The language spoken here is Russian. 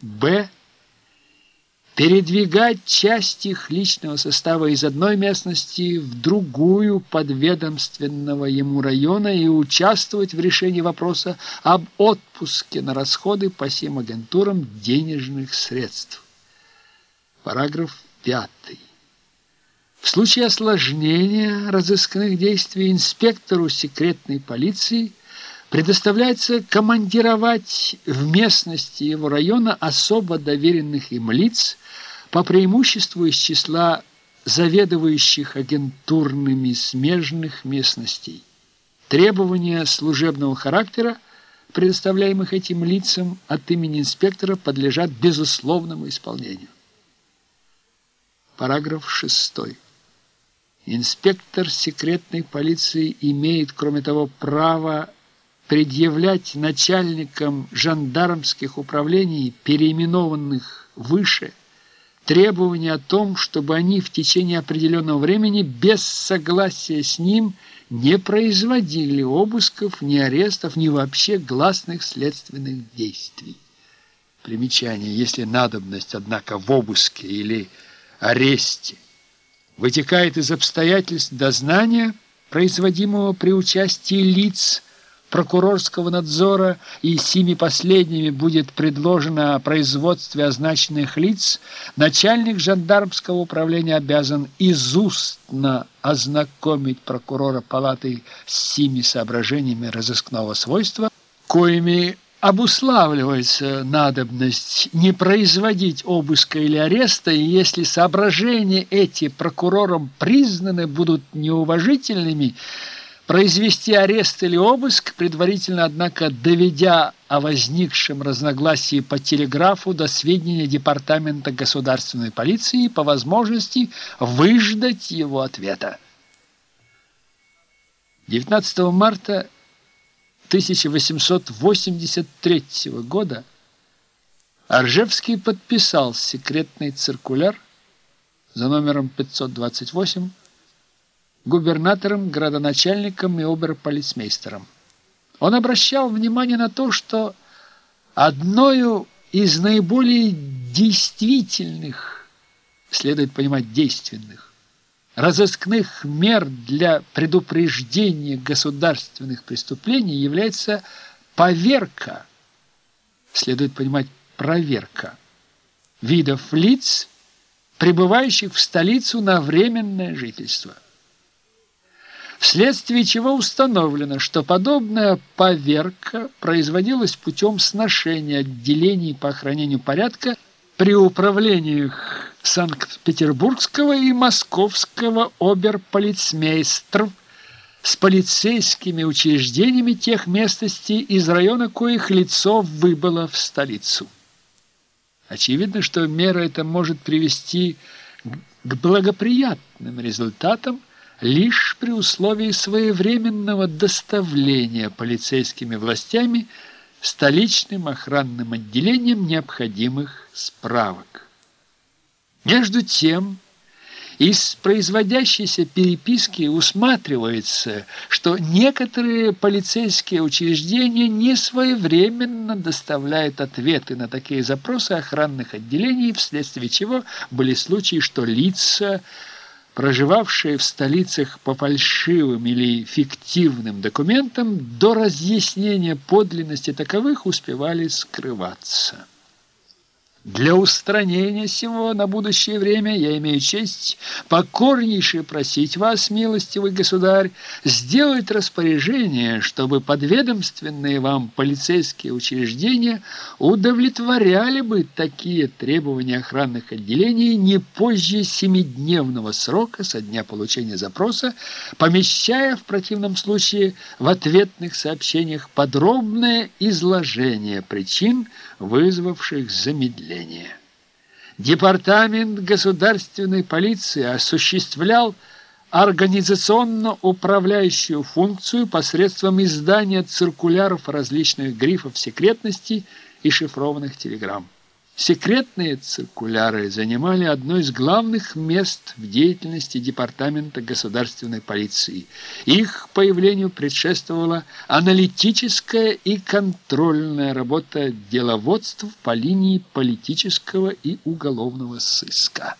Б. Передвигать часть их личного состава из одной местности в другую подведомственного ему района и участвовать в решении вопроса об отпуске на расходы по всем агентурам денежных средств. Параграф 5. В случае осложнения разыскных действий инспектору секретной полиции – предоставляется командировать в местности его района особо доверенных им лиц по преимуществу из числа заведующих агентурными смежных местностей. Требования служебного характера, предоставляемых этим лицам от имени инспектора, подлежат безусловному исполнению. Параграф 6. Инспектор секретной полиции имеет, кроме того, право предъявлять начальникам жандармских управлений, переименованных выше, требования о том, чтобы они в течение определенного времени без согласия с ним не производили обысков, ни арестов, ни вообще гласных следственных действий. Примечание, если надобность, однако, в обыске или аресте вытекает из обстоятельств дознания, производимого при участии лиц, прокурорского надзора и сими последними будет предложено о производстве означенных лиц, начальник жандармского управления обязан изустно ознакомить прокурора палаты с сими соображениями разыскного свойства, коими обуславливается надобность не производить обыска или ареста, и если соображения эти прокурором признаны будут неуважительными, произвести арест или обыск, предварительно, однако, доведя о возникшем разногласии по телеграфу до сведения Департамента государственной полиции по возможности выждать его ответа. 19 марта 1883 года Аржевский подписал секретный циркуляр за номером 528 губернатором, градоначальником и оберполицмейстером. Он обращал внимание на то, что одною из наиболее действительных, следует понимать действенных, разыскных мер для предупреждения государственных преступлений является поверка, следует понимать проверка, видов лиц, прибывающих в столицу на временное жительство вследствие чего установлено, что подобная поверка производилась путем сношения отделений по охранению порядка при управлениях Санкт-Петербургского и Московского оберполицмейстров с полицейскими учреждениями тех местностей, из района коих лицо выбыло в столицу. Очевидно, что мера эта может привести к благоприятным результатам, лишь при условии своевременного доставления полицейскими властями столичным охранным отделением необходимых справок. Между тем, из производящейся переписки усматривается, что некоторые полицейские учреждения не своевременно доставляют ответы на такие запросы охранных отделений, вследствие чего были случаи, что лица проживавшие в столицах по фальшивым или фиктивным документам, до разъяснения подлинности таковых успевали скрываться. Для устранения всего на будущее время я имею честь покорнейше просить вас, милостивый государь, сделать распоряжение, чтобы подведомственные вам полицейские учреждения удовлетворяли бы такие требования охранных отделений не позже семидневного срока со дня получения запроса, помещая в противном случае в ответных сообщениях подробное изложение причин, вызвавших замедление населения. Департамент государственной полиции осуществлял организационно-управляющую функцию посредством издания циркуляров различных грифов секретности и шифрованных телеграмм. Секретные циркуляры занимали одно из главных мест в деятельности Департамента государственной полиции. Их появлению предшествовала аналитическая и контрольная работа деловодств по линии политического и уголовного сыска.